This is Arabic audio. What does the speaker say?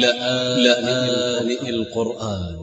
لآن القرآن.